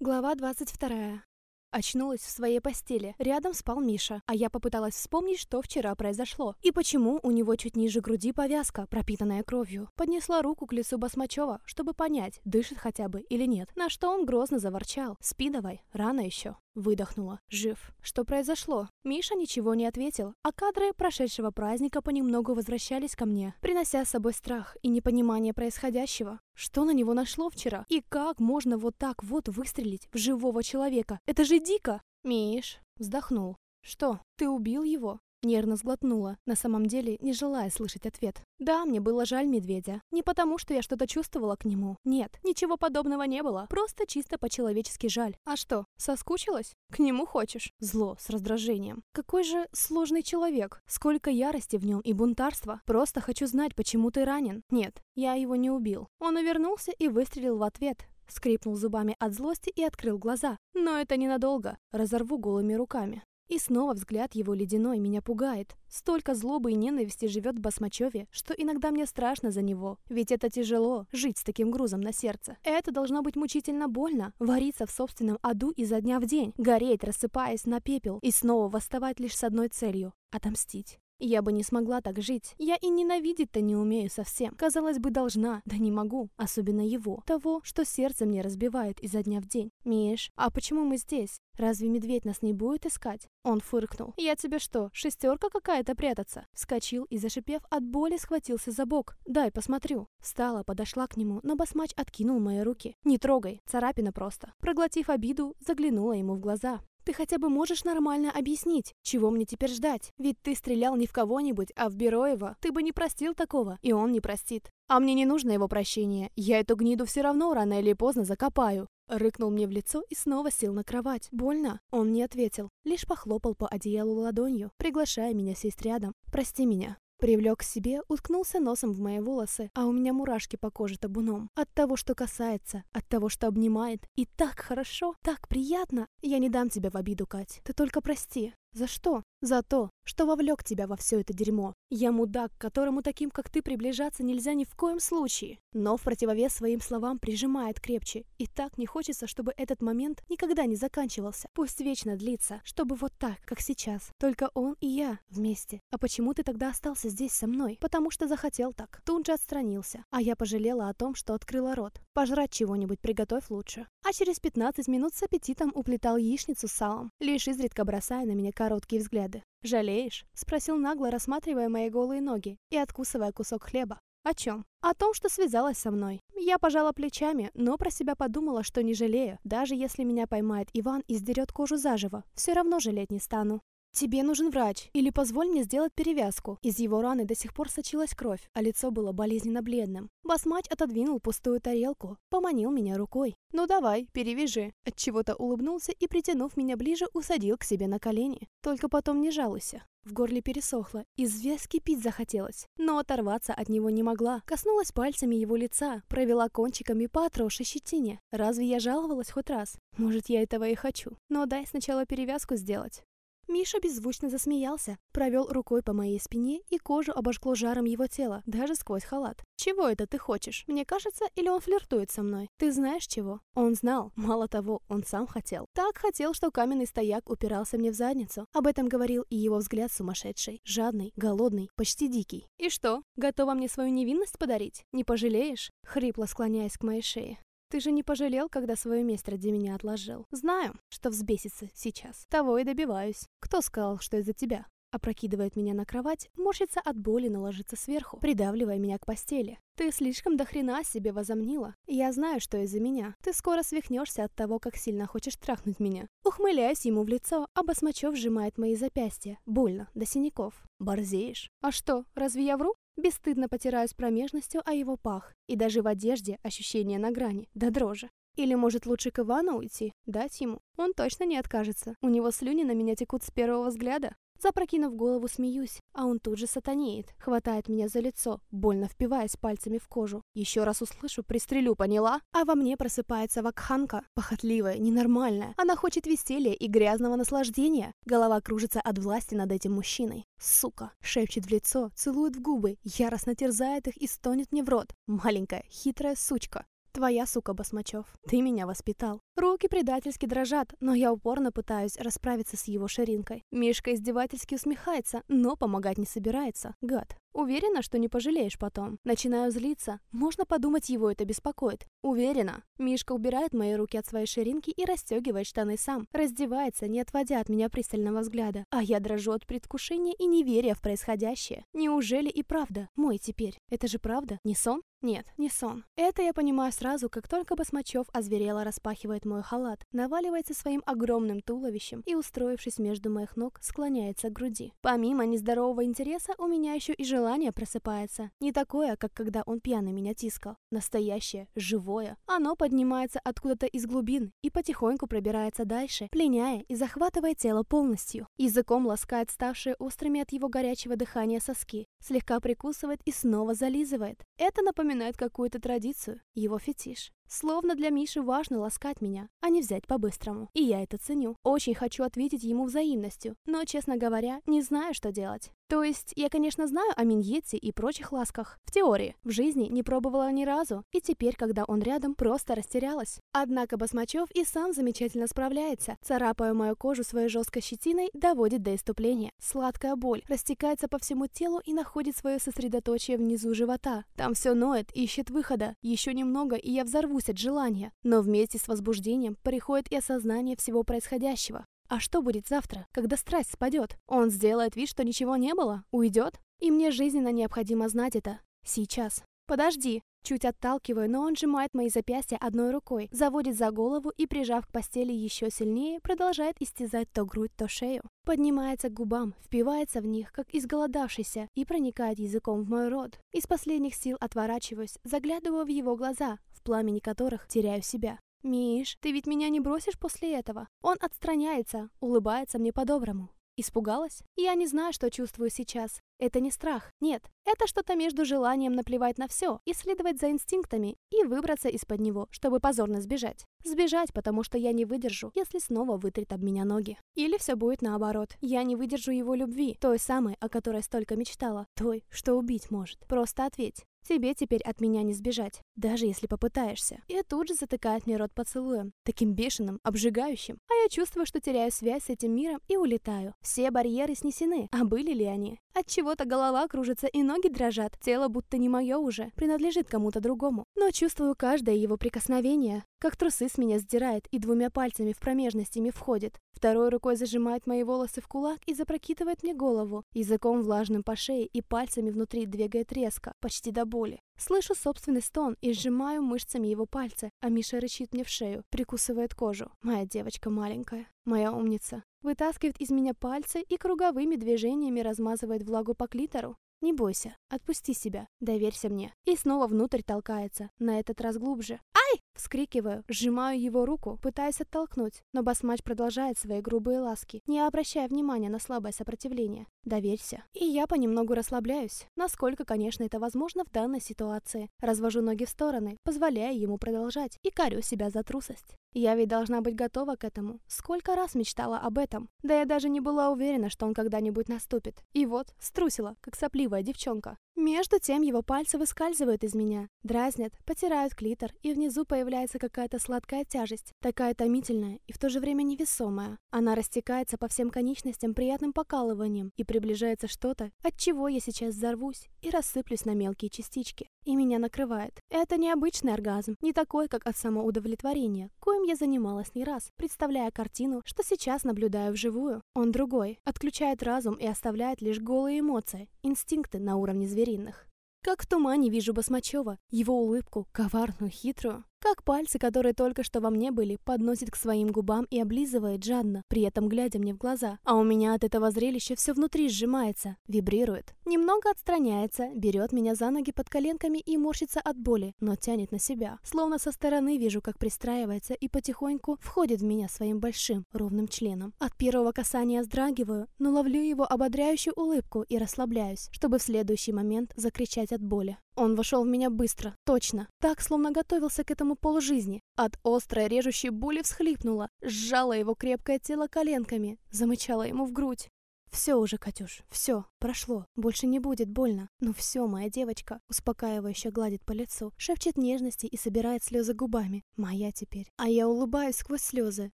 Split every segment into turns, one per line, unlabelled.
Глава 22. Очнулась в своей постели. Рядом спал Миша, а я попыталась вспомнить, что вчера произошло. И почему у него чуть ниже груди повязка, пропитанная кровью. Поднесла руку к лицу Басмачева, чтобы понять, дышит хотя бы или нет. На что он грозно заворчал. «Спи давай, рано еще». Выдохнула. Жив. Что произошло? Миша ничего не ответил, а кадры прошедшего праздника понемногу возвращались ко мне, принося с собой страх и непонимание происходящего. Что на него нашло вчера? И как можно вот так вот выстрелить в живого человека? Это же дико! Миш вздохнул. Что, ты убил его? Нервно сглотнула, на самом деле не желая слышать ответ. Да, мне было жаль медведя. Не потому, что я что-то чувствовала к нему. Нет, ничего подобного не было. Просто чисто по-человечески жаль. А что, соскучилась? К нему хочешь? Зло, с раздражением. Какой же сложный человек. Сколько ярости в нем и бунтарства. Просто хочу знать, почему ты ранен. Нет, я его не убил. Он увернулся и выстрелил в ответ. Скрипнул зубами от злости и открыл глаза. Но это ненадолго. Разорву голыми руками. И снова взгляд его ледяной меня пугает. Столько злобы и ненависти живет в Басмачеве, что иногда мне страшно за него. Ведь это тяжело, жить с таким грузом на сердце. Это должно быть мучительно больно, вариться в собственном аду изо дня в день, гореть, рассыпаясь на пепел, и снова восставать лишь с одной целью — отомстить. Я бы не смогла так жить. Я и ненавидеть-то не умею совсем. Казалось бы, должна, да не могу. Особенно его. Того, что сердце мне разбивает изо дня в день. Миш, а почему мы здесь? Разве медведь нас не будет искать? Он фыркнул. Я тебе что, шестерка какая-то прятаться? Вскочил и, зашипев от боли, схватился за бок. Дай посмотрю. Встала, подошла к нему, но басмач откинул мои руки. Не трогай, царапина просто. Проглотив обиду, заглянула ему в глаза. Ты хотя бы можешь нормально объяснить, чего мне теперь ждать? Ведь ты стрелял не в кого-нибудь, а в Бероева. Ты бы не простил такого, и он не простит. А мне не нужно его прощение. Я эту гниду все равно рано или поздно закопаю. Рыкнул мне в лицо и снова сел на кровать. Больно? Он не ответил, лишь похлопал по одеялу ладонью, приглашая меня сесть рядом. «Прости меня». Привлек к себе, уткнулся носом в мои волосы, а у меня мурашки по коже табуном. От того, что касается, от того, что обнимает. И так хорошо, так приятно. Я не дам тебя в обиду, Кать. Ты только прости. За что? За то, что вовлек тебя во все это дерьмо. Я мудак, которому таким, как ты, приближаться нельзя ни в коем случае. Но в противовес своим словам прижимает крепче. И так не хочется, чтобы этот момент никогда не заканчивался. Пусть вечно длится, чтобы вот так, как сейчас. Только он и я вместе. А почему ты тогда остался здесь со мной? Потому что захотел так. Тут же отстранился. А я пожалела о том, что открыла рот. Пожрать чего-нибудь приготовь лучше. А через 15 минут с аппетитом уплетал яичницу с салом, лишь изредка бросая на меня короткие взгляды. «Жалеешь?» — спросил нагло, рассматривая мои голые ноги и откусывая кусок хлеба. «О чем?» «О том, что связалась со мной. Я пожала плечами, но про себя подумала, что не жалею. Даже если меня поймает Иван и сдерет кожу заживо, все равно жалеть не стану. «Тебе нужен врач, или позволь мне сделать перевязку». Из его раны до сих пор сочилась кровь, а лицо было болезненно бледным. Басмач отодвинул пустую тарелку, поманил меня рукой. «Ну давай, перевяжи». Отчего-то улыбнулся и, притянув меня ближе, усадил к себе на колени. Только потом не жалуйся. В горле пересохло, из пить захотелось, но оторваться от него не могла. Коснулась пальцами его лица, провела кончиками по отросшей щетине. Разве я жаловалась хоть раз? Может, я этого и хочу. Но дай сначала перевязку сделать. Миша беззвучно засмеялся, провел рукой по моей спине, и кожу обожгло жаром его тела, даже сквозь халат. «Чего это ты хочешь? Мне кажется, или он флиртует со мной? Ты знаешь чего?» Он знал. Мало того, он сам хотел. Так хотел, что каменный стояк упирался мне в задницу. Об этом говорил и его взгляд сумасшедший, жадный, голодный, почти дикий. «И что, готова мне свою невинность подарить? Не пожалеешь?» Хрипло склоняясь к моей шее. Ты же не пожалел, когда свое место ради меня отложил. Знаю, что взбесится сейчас. Того и добиваюсь. Кто сказал, что из-за тебя? Опрокидывает меня на кровать, морщится от боли, но ложится сверху, придавливая меня к постели. Ты слишком до хрена себе возомнила. Я знаю, что из-за меня. Ты скоро свихнешься от того, как сильно хочешь трахнуть меня. Ухмыляюсь ему в лицо, а Басмачев сжимает мои запястья. Больно, до синяков. Борзеешь. А что, разве я вру? Бесстыдно потираюсь промежностью о его пах, и даже в одежде ощущение на грани, да дрожи. Или, может, лучше к Ивану уйти, дать ему? Он точно не откажется. У него слюни на меня текут с первого взгляда. Запрокинув голову, смеюсь, а он тут же сатанеет, хватает меня за лицо, больно впиваясь пальцами в кожу. Еще раз услышу, пристрелю, поняла? А во мне просыпается вакханка, похотливая, ненормальная. Она хочет веселья и грязного наслаждения. Голова кружится от власти над этим мужчиной. Сука, шепчет в лицо, целует в губы, яростно терзает их и стонет мне в рот. Маленькая, хитрая сучка. Твоя сука, Басмачев. Ты меня воспитал. Руки предательски дрожат, но я упорно пытаюсь расправиться с его ширинкой. Мишка издевательски усмехается, но помогать не собирается. Гад. Уверена, что не пожалеешь потом. Начинаю злиться. Можно подумать, его это беспокоит. Уверена. Мишка убирает мои руки от своей ширинки и расстегивает штаны сам. Раздевается, не отводя от меня пристального взгляда. А я дрожу от предвкушения и неверия в происходящее. Неужели и правда мой теперь? Это же правда? Не сон? Нет, не сон. Это я понимаю сразу, как только Басмачев озверело распахивает мой халат, наваливается своим огромным туловищем и, устроившись между моих ног, склоняется к груди. Помимо нездорового интереса, у меня еще и желание просыпается. Не такое, как когда он пьяный меня тискал. Настоящее, живое. Оно поднимается откуда-то из глубин и потихоньку пробирается дальше, пленяя и захватывая тело полностью. Языком ласкает ставшие острыми от его горячего дыхания соски, слегка прикусывает и снова зализывает. Это напоминает какую-то традицию, его фетиш. Словно для Миши важно ласкать меня, а не взять по-быстрому. И я это ценю. Очень хочу ответить ему взаимностью, но, честно говоря, не знаю, что делать. То есть, я, конечно, знаю о миньете и прочих ласках. В теории. В жизни не пробовала ни разу. И теперь, когда он рядом, просто растерялась. Однако Басмачев и сам замечательно справляется. Царапая мою кожу своей жесткой щетиной, доводит до иступления. Сладкая боль растекается по всему телу и находит свое сосредоточие внизу живота. Там все ноет, ищет выхода. Еще немного, и я взорвусь от желания. Но вместе с возбуждением приходит и осознание всего происходящего. А что будет завтра, когда страсть спадет? Он сделает вид, что ничего не было? Уйдет? И мне жизненно необходимо знать это. Сейчас. Подожди. Чуть отталкиваю, но он сжимает мои запястья одной рукой, заводит за голову и, прижав к постели еще сильнее, продолжает истязать то грудь, то шею. Поднимается к губам, впивается в них, как изголодавшийся, и проникает языком в мой рот. Из последних сил отворачиваюсь, заглядываю в его глаза, в пламени которых теряю себя. «Миш, ты ведь меня не бросишь после этого?» Он отстраняется, улыбается мне по-доброму. Испугалась? Я не знаю, что чувствую сейчас. Это не страх, нет. Это что-то между желанием наплевать на все, исследовать за инстинктами и выбраться из-под него, чтобы позорно сбежать. Сбежать, потому что я не выдержу, если снова вытрет об меня ноги. Или все будет наоборот. Я не выдержу его любви, той самой, о которой столько мечтала, той, что убить может. Просто ответь. Тебе теперь от меня не сбежать, даже если попытаешься. И тут же затыкает мне рот поцелуем, таким бешеным, обжигающим. А я чувствую, что теряю связь с этим миром и улетаю. Все барьеры снесены, а были ли они? От чего-то голова кружится и ноги дрожат, тело будто не мое уже, принадлежит кому-то другому. Но чувствую каждое его прикосновение, как трусы с меня сдирает и двумя пальцами в промежностями входит. Второй рукой зажимает мои волосы в кулак и запрокидывает мне голову. Языком влажным по шее и пальцами внутри двигает резко, почти до боли. Слышу собственный стон и сжимаю мышцами его пальцы, а Миша рычит мне в шею, прикусывает кожу. Моя девочка маленькая, моя умница. Вытаскивает из меня пальцы и круговыми движениями размазывает влагу по клитору. Не бойся, отпусти себя, доверься мне. И снова внутрь толкается, на этот раз глубже. «Ай!» — вскрикиваю, сжимаю его руку, пытаясь оттолкнуть, но басмач продолжает свои грубые ласки, не обращая внимания на слабое сопротивление. Доверься. И я понемногу расслабляюсь, насколько, конечно, это возможно в данной ситуации. Развожу ноги в стороны, позволяя ему продолжать, и корю себя за трусость. Я ведь должна быть готова к этому. Сколько раз мечтала об этом. Да я даже не была уверена, что он когда-нибудь наступит. И вот, струсила, как сопливая девчонка. Между тем его пальцы выскальзывают из меня, дразнят, потирают клитор, и внизу появляется какая-то сладкая тяжесть, такая томительная и в то же время невесомая. Она растекается по всем конечностям приятным покалыванием, и приближается что-то, от чего я сейчас взорвусь и рассыплюсь на мелкие частички. И меня накрывает. Это необычный оргазм, не такой, как от самоудовлетворения, коим я занималась не раз, представляя картину, что сейчас наблюдаю вживую. Он другой, отключает разум и оставляет лишь голые эмоции, инстинкты на уровне звериных. Как в тумане вижу Басмачева, его улыбку, коварную, хитрую. Как пальцы, которые только что во мне были, подносит к своим губам и облизывает жадно, при этом глядя мне в глаза. А у меня от этого зрелища все внутри сжимается, вибрирует. Немного отстраняется, берет меня за ноги под коленками и морщится от боли, но тянет на себя. Словно со стороны вижу, как пристраивается и потихоньку входит в меня своим большим, ровным членом. От первого касания вздрагиваю, но ловлю его ободряющую улыбку и расслабляюсь, чтобы в следующий момент закричать от боли. Он вошел в меня быстро, точно, так, словно готовился к этому полжизни. От острой режущей боли всхлипнула, сжала его крепкое тело коленками, замычала ему в грудь. Все уже, Катюш, все, прошло, больше не будет больно. Ну все, моя девочка, успокаивающе гладит по лицу, шепчет нежности и собирает слезы губами. Моя теперь. А я улыбаюсь сквозь слезы,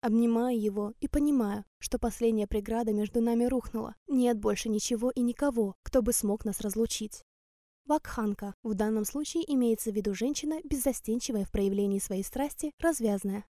обнимаю его и понимаю, что последняя преграда между нами рухнула. Нет больше ничего и никого, кто бы смог нас разлучить. Вакханка. В данном случае имеется в виду женщина, беззастенчивая в проявлении своей страсти, развязная.